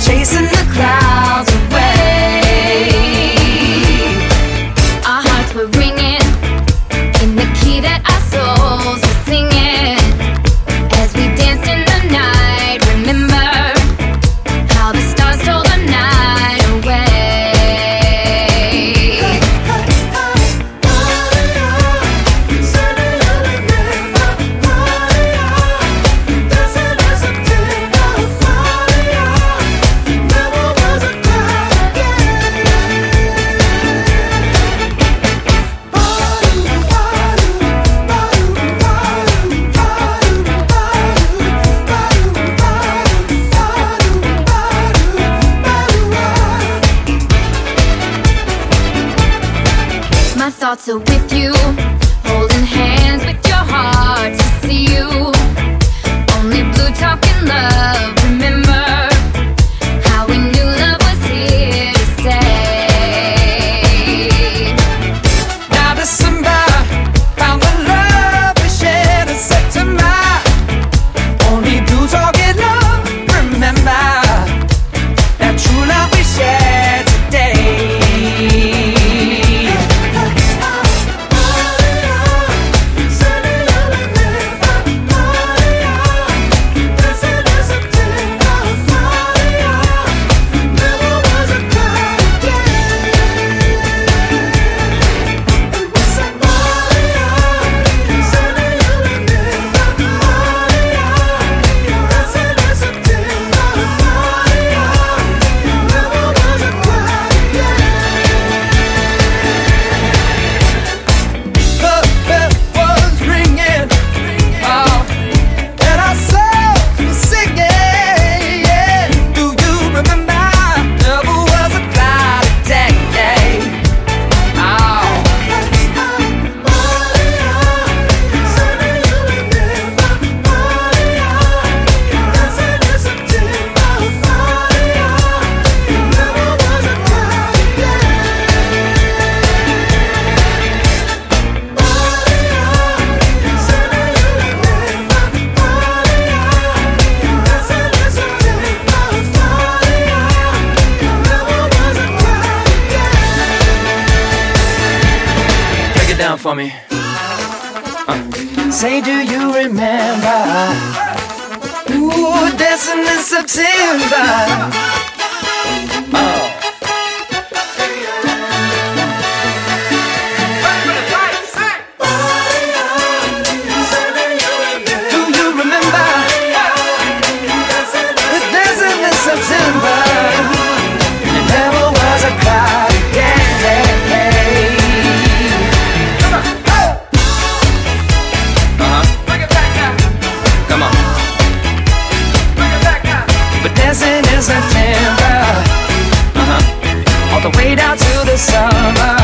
chasing the clouds. thoughts are with you Holding hands with your heart to see you. Only blue talking love. it down for me. Uh. Say, do you remember? Ooh, dancing in September. to the summer.